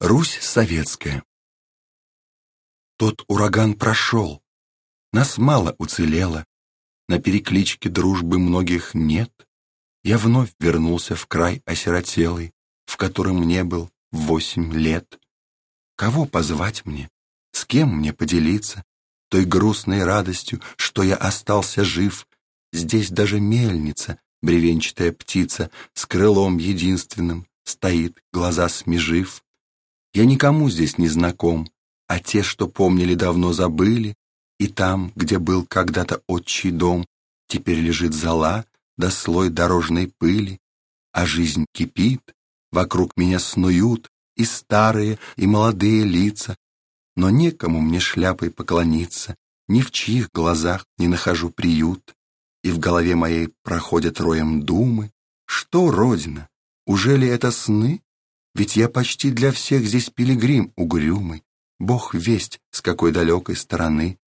Русь советская. Тот ураган прошел, нас мало уцелело, на перекличке дружбы многих нет. Я вновь вернулся в край осиротелый, в котором не был восемь лет. Кого позвать мне? С кем мне поделиться? Той грустной радостью, что я остался жив. Здесь даже мельница, бревенчатая птица, с крылом единственным, стоит, глаза смежив. Я никому здесь не знаком, а те, что помнили, давно забыли, и там, где был когда-то отчий дом, теперь лежит зола да слой дорожной пыли, а жизнь кипит, вокруг меня снуют и старые, и молодые лица, но некому мне шляпой поклониться, ни в чьих глазах не нахожу приют, и в голове моей проходят роем думы, что Родина, уже ли это сны? Ведь я почти для всех здесь пилигрим угрюмый, Бог весть, с какой далекой стороны.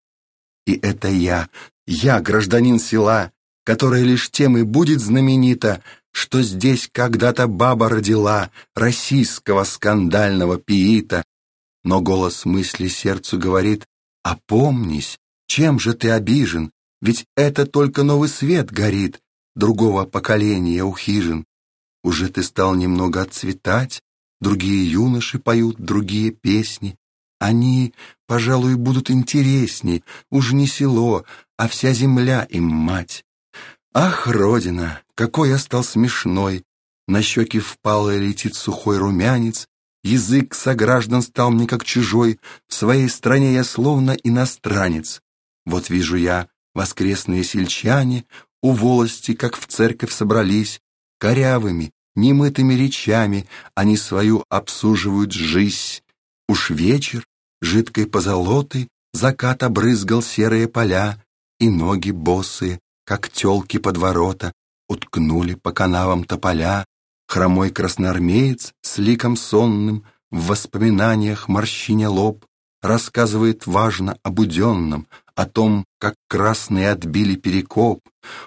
И это я, я, гражданин села, которая лишь тем и будет знаменита, что здесь когда-то баба родила российского скандального пиита. Но голос мысли сердцу говорит, «Опомнись, чем же ты обижен? Ведь это только новый свет горит, другого поколения ухижен. Уже ты стал немного отцветать, другие юноши поют другие песни, они, пожалуй, будут интересней, уж не село, а вся земля им мать. Ах, Родина, какой я стал смешной! На щеки впало летит сухой румянец, Язык сограждан стал мне как чужой, В своей стране я словно иностранец. Вот вижу я, воскресные сельчане У волости, как в церковь собрались, Корявыми, немытыми речами Они свою обсуживают жизнь. Уж вечер, жидкой позолотой закат обрызгал серые поля, и ноги босые, как телки под ворота, уткнули по канавам тополя. Хромой красноармеец с ликом сонным в воспоминаниях морщиня лоб рассказывает важно об уденном, о том, как красные отбили перекоп.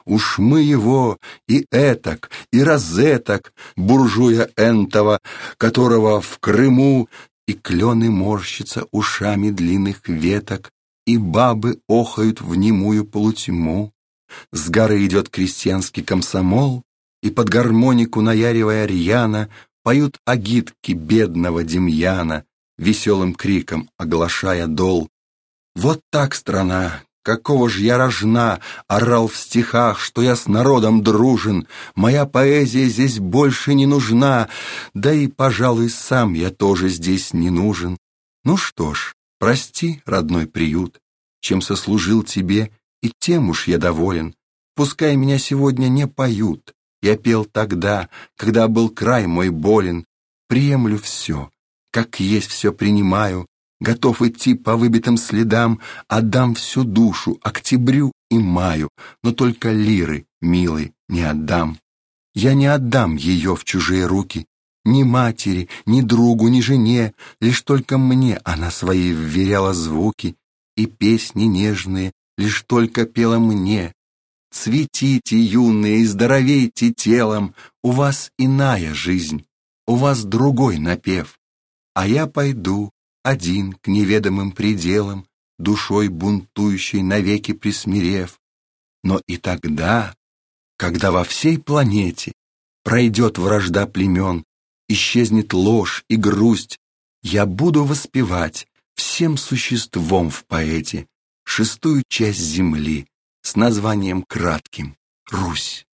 Уж мы его и этак, и розеток, буржуя энтова, которого в Крыму и клены морщатся ушами длинных веток, и бабы охают в немую полутьму. С горы идет крестьянский комсомол, и под гармонику наяривая рьяно поют агитки бедного Демьяна, веселым криком оглашая дол. Вот так страна, Какого ж я рожна, орал в стихах, что я с народом дружен, Моя поэзия здесь больше не нужна, Да и, пожалуй, сам я тоже здесь не нужен. Ну что ж, прости, родной приют, Чем сослужил тебе, и тем уж я доволен. Пускай меня сегодня не поют, Я пел тогда, когда был край мой болен. Приемлю все, как есть все принимаю, Готов идти по выбитым следам, Отдам всю душу октябрю и маю, Но только лиры, милый, не отдам. Я не отдам ее в чужие руки, Ни матери, ни другу, ни жене, Лишь только мне она свои вверяла звуки, И песни нежные лишь только пела мне. Цветите, юные, и здоровейте телом, У вас иная жизнь, у вас другой напев. А я пойду, один к неведомым пределам, душой бунтующей навеки присмирев. Но и тогда, когда во всей планете пройдет вражда племен, исчезнет ложь и грусть, я буду воспевать всем существом в поэте шестую часть земли с названием кратким «Русь».